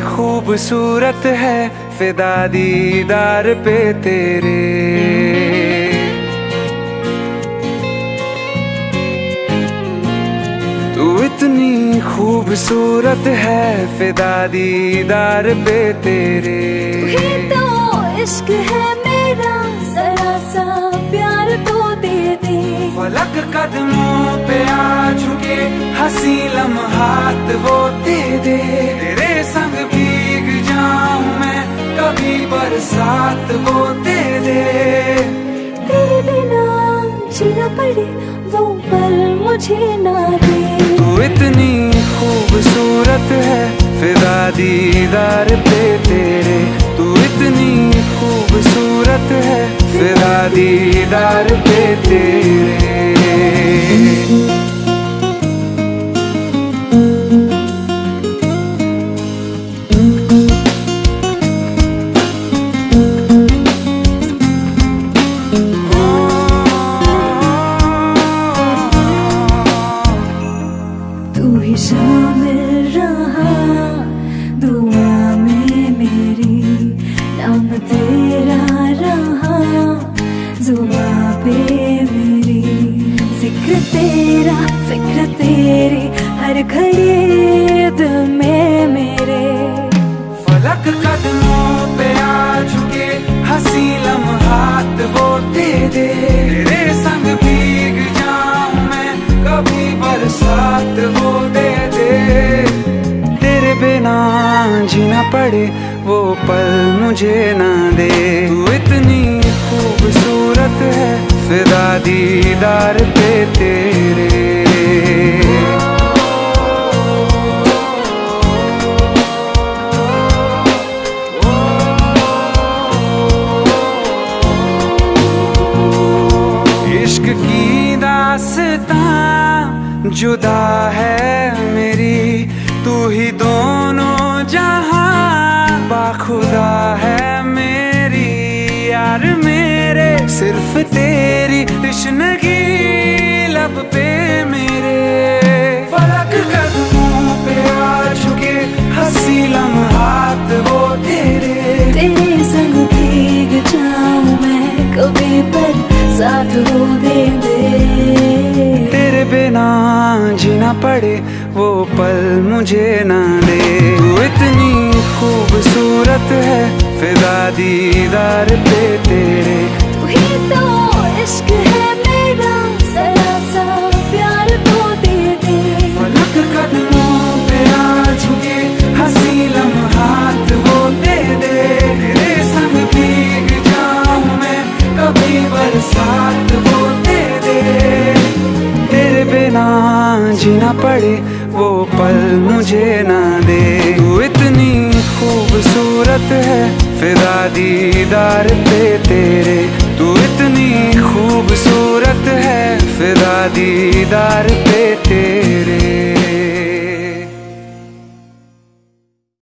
खूबसूरत है फिदा दीदार पे तेरे। तू इतनी खूबसूरत है फिदा दीदार पे तेरे। तो इश्क है मेरा जरा सा प्यार तो दे दे। फलक कदमों पे आ झुके हँसी लम्हात वो दे दे। तेरे संग भीग जाऊँ मैं कभी बरसात वो दे दे। तेरे बिना जीना पड़े वो पल मुझे ना दे। तू इतनी खूबसूरत है फिदा दीदार पे तेरे। तू इतनी खूबसूरत है फिदा दीदार पे तेरे। तू ही शामिल रहा। दुआ में मेरी नाम तेरा रहा। जुबा पे मेरी ज़िक्र तेरा फ़िक्र तेरी, हर घड़ी दिल में मेरे। फलक कदमों वो पल मुझे ना दे। तू इतनी खूबसूरत है, फिदा दीदार पे तेरे। इश्क की दासता जुदा है मेरी, तू ही दोनों बाखुदा है मेरी यार मेरे। सिर्फ़ तेरी तृष्णगी लब पे मेरे। फलक कदमों पे आ चुके हँसी लम्हात वो तेरे। तेरे संग भीग जाऊँ मैं कभी पर साथ हो दे दे। तेरे बिना जीना पड़े वो पल मुझे ना दे। तू इतनी खूबसूरत है फिदा दीदार पे तेरे। तू ही तो इश्क है मेरा जरा सा प्यार तो दे दे। फलक कदमों पे आ झुके हँसी लम्हात वो दे दे। तेरे संग भीग जाऊँ मैं कभी बरसात वो दे दे। तेरे बिना जीना पड़े वो पल मुझे ना दे। तू खूबसूरत है फिदा दीदार पे तेरे। तू इतनी खूबसूरत है फिदा दीदार पे तेरे।